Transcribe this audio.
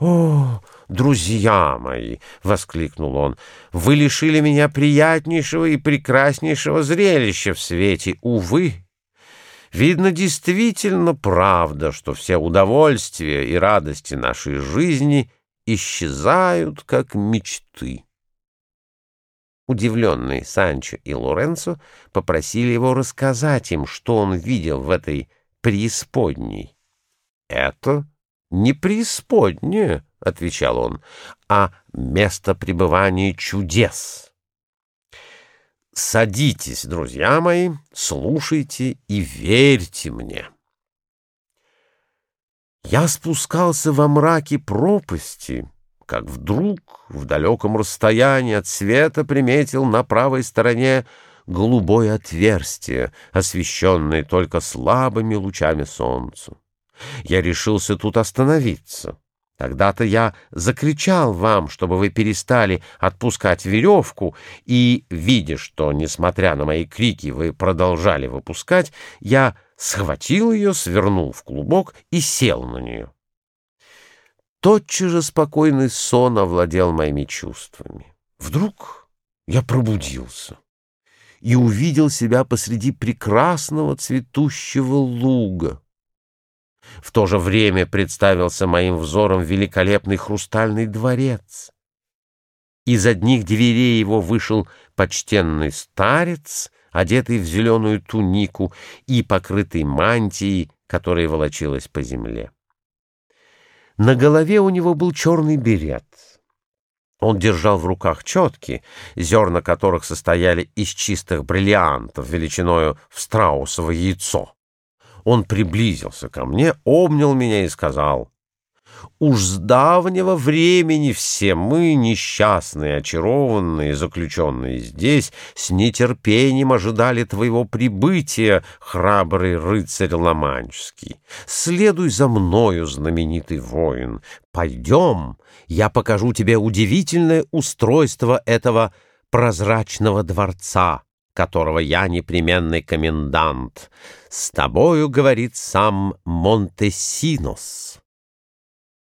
«О, друзья мои!» — воскликнул он. «Вы лишили меня приятнейшего и прекраснейшего зрелища в свете. Увы, видно действительно правда, что все удовольствия и радости нашей жизни исчезают, как мечты». Удивленные Санчо и Лоренцо попросили его рассказать им, что он видел в этой преисподней. «Это не преисподняя», — отвечал он, — «а место пребывания чудес». Садитесь, друзья мои, слушайте и верьте мне. Я спускался во мраке пропасти, как вдруг в далеком расстоянии от света приметил на правой стороне голубое отверстие, освещенное только слабыми лучами солнца. Я решился тут остановиться. Тогда-то я закричал вам, чтобы вы перестали отпускать веревку, и, видя, что, несмотря на мои крики, вы продолжали выпускать, я схватил ее, свернул в клубок и сел на нее. Тотчас же спокойный сон овладел моими чувствами. Вдруг я пробудился и увидел себя посреди прекрасного цветущего луга. В то же время представился моим взором великолепный хрустальный дворец. Из одних дверей его вышел почтенный старец, одетый в зеленую тунику и покрытый мантией, которая волочилась по земле. На голове у него был черный берет. Он держал в руках четки, зерна которых состояли из чистых бриллиантов величиною в страусово яйцо. Он приблизился ко мне, обнял меня и сказал, Уж с давнего времени все мы, несчастные, очарованные, заключенные здесь, с нетерпением ожидали твоего прибытия, храбрый рыцарь Ломанческий. Следуй за мною, знаменитый воин. Пойдем, я покажу тебе удивительное устройство этого прозрачного дворца которого я непременный комендант. С тобою, говорит сам Монтесинос.